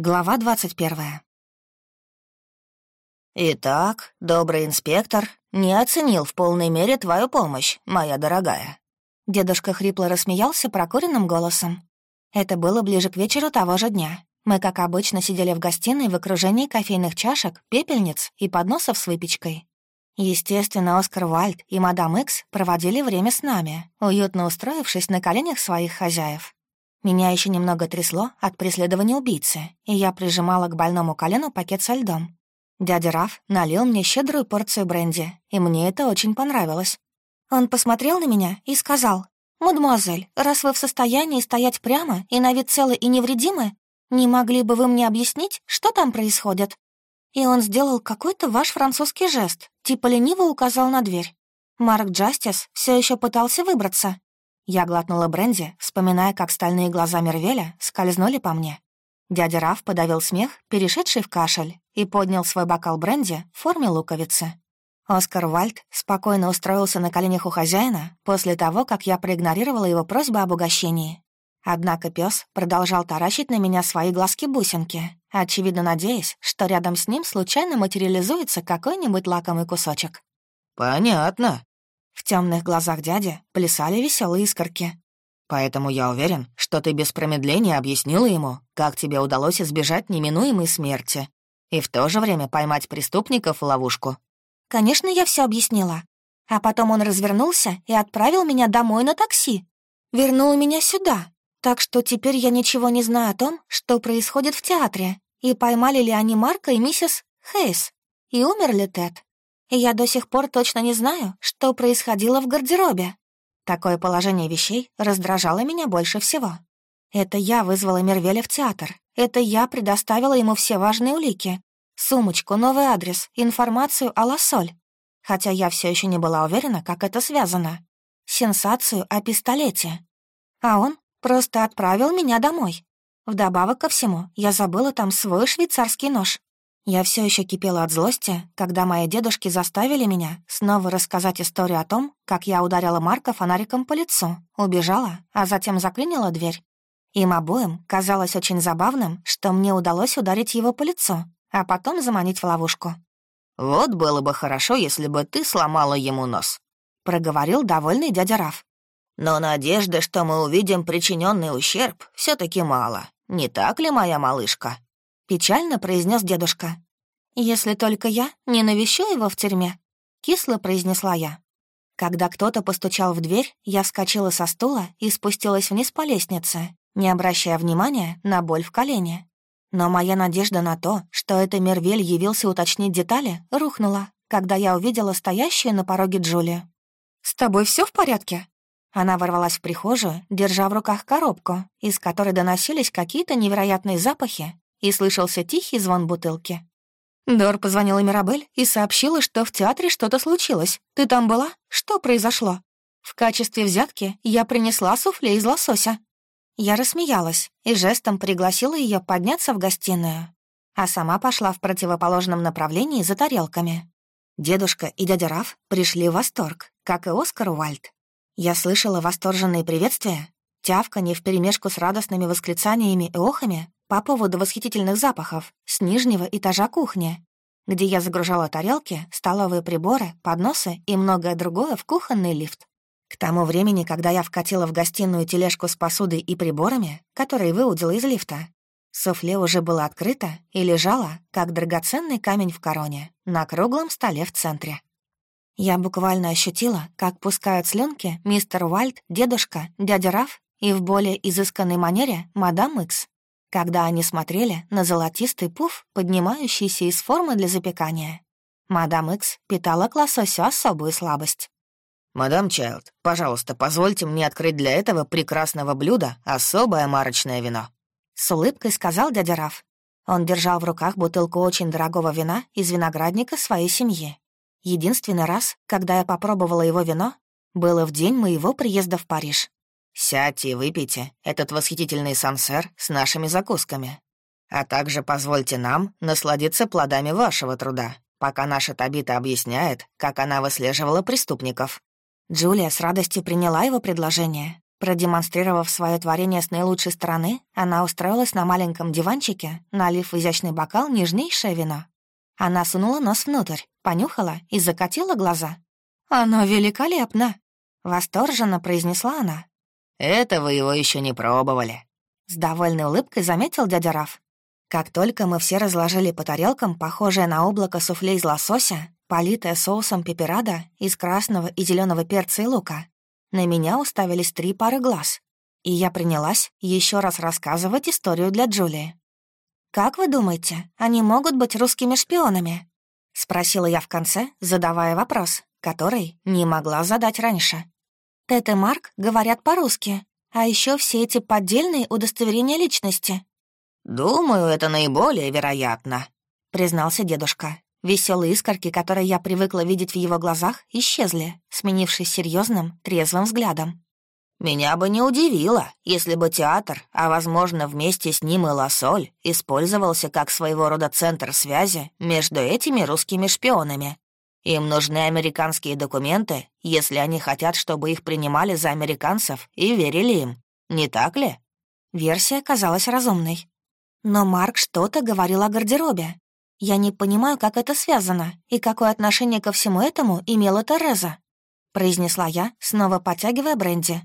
Глава двадцать первая. «Итак, добрый инспектор не оценил в полной мере твою помощь, моя дорогая». Дедушка хрипло рассмеялся прокуренным голосом. Это было ближе к вечеру того же дня. Мы, как обычно, сидели в гостиной в окружении кофейных чашек, пепельниц и подносов с выпечкой. Естественно, Оскар Вальд и мадам Икс проводили время с нами, уютно устроившись на коленях своих хозяев. Меня еще немного трясло от преследования убийцы, и я прижимала к больному колену пакет со льдом. Дядя Раф налил мне щедрую порцию бренди, и мне это очень понравилось. Он посмотрел на меня и сказал, «Мадемуазель, раз вы в состоянии стоять прямо и на вид целы и невредимы, не могли бы вы мне объяснить, что там происходит?» И он сделал какой-то ваш французский жест, типа лениво указал на дверь. Марк Джастис все еще пытался выбраться, я глотнула бренди, вспоминая, как стальные глаза Мервеля скользнули по мне. Дядя Раф подавил смех, перешедший в кашель, и поднял свой бокал бренди в форме луковицы. Оскар Вальд спокойно устроился на коленях у хозяина после того, как я проигнорировала его просьбу об угощении. Однако пес продолжал таращить на меня свои глазки-бусинки, очевидно надеясь, что рядом с ним случайно материализуется какой-нибудь лакомый кусочек. «Понятно», в темных глазах дяди плясали веселые искорки. «Поэтому я уверен, что ты без промедления объяснила ему, как тебе удалось избежать неминуемой смерти и в то же время поймать преступников в ловушку». «Конечно, я все объяснила. А потом он развернулся и отправил меня домой на такси. Вернул меня сюда. Так что теперь я ничего не знаю о том, что происходит в театре, и поймали ли они Марка и миссис Хейс, и умер ли Тед я до сих пор точно не знаю, что происходило в гардеробе. Такое положение вещей раздражало меня больше всего. Это я вызвала Мервеля в театр. Это я предоставила ему все важные улики. Сумочку, новый адрес, информацию о Лассоль. Хотя я все еще не была уверена, как это связано. Сенсацию о пистолете. А он просто отправил меня домой. Вдобавок ко всему, я забыла там свой швейцарский нож. Я все еще кипела от злости, когда мои дедушки заставили меня снова рассказать историю о том, как я ударила Марка фонариком по лицу, убежала, а затем заклинила дверь. Им обоим казалось очень забавным, что мне удалось ударить его по лицу, а потом заманить в ловушку. «Вот было бы хорошо, если бы ты сломала ему нос», — проговорил довольный дядя Раф. «Но надежды, что мы увидим причиненный ущерб, все таки мало. Не так ли, моя малышка?» Печально произнес дедушка. «Если только я не навещу его в тюрьме», — кисло произнесла я. Когда кто-то постучал в дверь, я вскочила со стула и спустилась вниз по лестнице, не обращая внимания на боль в колене. Но моя надежда на то, что это Мервель явился уточнить детали, рухнула, когда я увидела стоящую на пороге Джулию. «С тобой все в порядке?» Она ворвалась в прихожую, держа в руках коробку, из которой доносились какие-то невероятные запахи и слышался тихий звон бутылки. Дор позвонила Мирабель и сообщила, что в театре что-то случилось. Ты там была? Что произошло? В качестве взятки я принесла суфле из лосося. Я рассмеялась и жестом пригласила ее подняться в гостиную, а сама пошла в противоположном направлении за тарелками. Дедушка и дядя Раф пришли в восторг, как и Оскар Уальд. Я слышала восторженные приветствия, тявканье вперемешку с радостными восклицаниями и охами по поводу восхитительных запахов с нижнего этажа кухни, где я загружала тарелки, столовые приборы, подносы и многое другое в кухонный лифт. К тому времени, когда я вкатила в гостиную тележку с посудой и приборами, которые выудила из лифта, суфле уже было открыто и лежало, как драгоценный камень в короне, на круглом столе в центре. Я буквально ощутила, как пускают слюнки мистер Уальд, дедушка, дядя Раф и в более изысканной манере мадам Икс когда они смотрели на золотистый пуф, поднимающийся из формы для запекания. Мадам Икс питала к лососю особую слабость. «Мадам Чайлд, пожалуйста, позвольте мне открыть для этого прекрасного блюда особое марочное вино», — с улыбкой сказал дядя Раф. Он держал в руках бутылку очень дорогого вина из виноградника своей семьи. Единственный раз, когда я попробовала его вино, было в день моего приезда в Париж. Сядьте и выпейте этот восхитительный сансер с нашими закусками. А также позвольте нам насладиться плодами вашего труда, пока наша Табита объясняет, как она выслеживала преступников». Джулия с радостью приняла его предложение, Продемонстрировав свое творение с наилучшей стороны, она устроилась на маленьком диванчике, налив в изящный бокал нежнейшее вино. Она сунула нос внутрь, понюхала и закатила глаза. «Оно великолепно!» — восторженно произнесла она. «Это вы его еще не пробовали», — с довольной улыбкой заметил дядя Раф. Как только мы все разложили по тарелкам похожее на облако суфле из лосося, политое соусом пеперада из красного и зеленого перца и лука, на меня уставились три пары глаз, и я принялась еще раз рассказывать историю для Джулии. «Как вы думаете, они могут быть русскими шпионами?» — спросила я в конце, задавая вопрос, который не могла задать раньше. Тед и Марк говорят по-русски, а еще все эти поддельные удостоверения личности. «Думаю, это наиболее вероятно», — признался дедушка. Веселые искорки, которые я привыкла видеть в его глазах, исчезли, сменившись серьезным, трезвым взглядом. «Меня бы не удивило, если бы театр, а, возможно, вместе с ним и Лосоль, использовался как своего рода центр связи между этими русскими шпионами. Им нужны американские документы, если они хотят, чтобы их принимали за американцев и верили им. Не так ли?» Версия казалась разумной. Но Марк что-то говорил о гардеробе, я не понимаю, как это связано и какое отношение ко всему этому имела Тереза», — произнесла я, снова подтягивая бренди.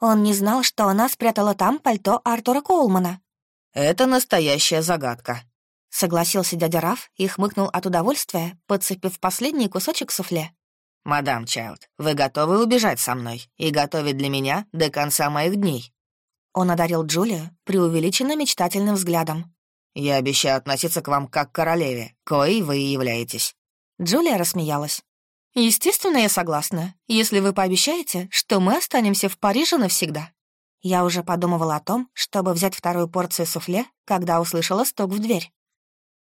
Он не знал, что она спрятала там пальто Артура Коулмана. «Это настоящая загадка», — согласился дядя Раф и хмыкнул от удовольствия, подцепив последний кусочек суфле. «Мадам Чайлд, вы готовы убежать со мной и готовить для меня до конца моих дней?» Он одарил Джулию преувеличенно мечтательным взглядом. Я обещаю относиться к вам как к королеве, коей вы и являетесь». Джулия рассмеялась. «Естественно, я согласна, если вы пообещаете, что мы останемся в Париже навсегда». Я уже подумывала о том, чтобы взять вторую порцию суфле, когда услышала стук в дверь.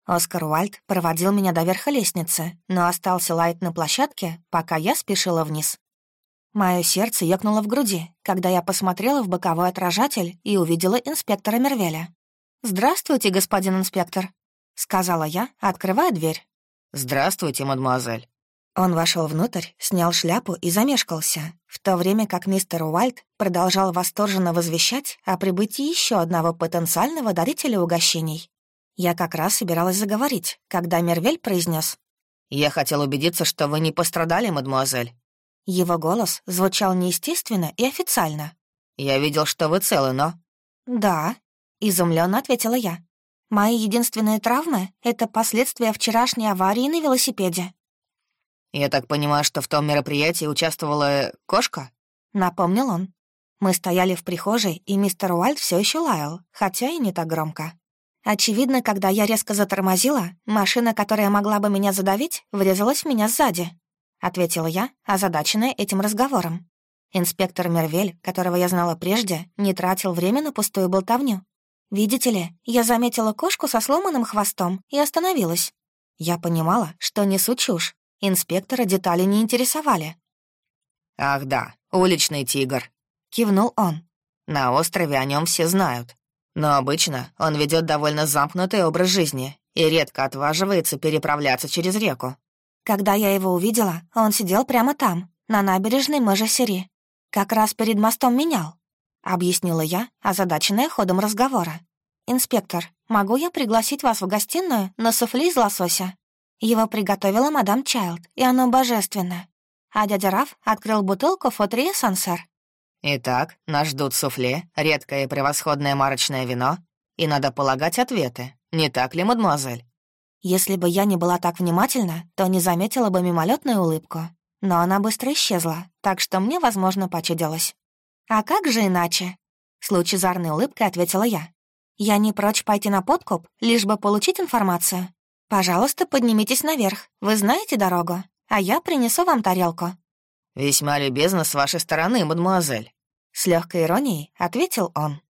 Оскар Уальд проводил меня до верха лестницы, но остался лаять на площадке, пока я спешила вниз. Мое сердце ёкнуло в груди, когда я посмотрела в боковой отражатель и увидела инспектора Мервеля. «Здравствуйте, господин инспектор», — сказала я, открывая дверь. «Здравствуйте, мадемуазель». Он вошел внутрь, снял шляпу и замешкался, в то время как мистер Уайт продолжал восторженно возвещать о прибытии еще одного потенциального дарителя угощений. Я как раз собиралась заговорить, когда Мервель произнес: «Я хотел убедиться, что вы не пострадали, мадемуазель». Его голос звучал неестественно и официально. «Я видел, что вы целы, но...» «Да», Изумленно ответила я. Мои единственные травмы — это последствия вчерашней аварии на велосипеде. «Я так понимаю, что в том мероприятии участвовала кошка?» — напомнил он. Мы стояли в прихожей, и мистер Уальд все еще лаял, хотя и не так громко. Очевидно, когда я резко затормозила, машина, которая могла бы меня задавить, врезалась в меня сзади. Ответила я, озадаченная этим разговором. Инспектор Мервель, которого я знала прежде, не тратил время на пустую болтовню. Видите ли, я заметила кошку со сломанным хвостом и остановилась. Я понимала, что несу чушь. Инспектора детали не интересовали. «Ах да, уличный тигр», — кивнул он. «На острове о нем все знают. Но обычно он ведет довольно замкнутый образ жизни и редко отваживается переправляться через реку». Когда я его увидела, он сидел прямо там, на набережной Мэжесери. Как раз перед мостом менял объяснила я, озадаченная ходом разговора. «Инспектор, могу я пригласить вас в гостиную на суфле из лосося? Его приготовила мадам Чайлд, и оно божественно. А дядя Раф открыл бутылку Фотрия Сансер». «Итак, нас ждут суфле, редкое и превосходное марочное вино, и надо полагать ответы, не так ли, мадемуазель?» Если бы я не была так внимательна, то не заметила бы мимолетную улыбку. Но она быстро исчезла, так что мне, возможно, почудилось. «А как же иначе?» — с лучезарной улыбкой ответила я. «Я не прочь пойти на подкуп, лишь бы получить информацию. Пожалуйста, поднимитесь наверх, вы знаете дорогу, а я принесу вам тарелку». «Весьма любезно с вашей стороны, мадемуазель», — с легкой иронией ответил он.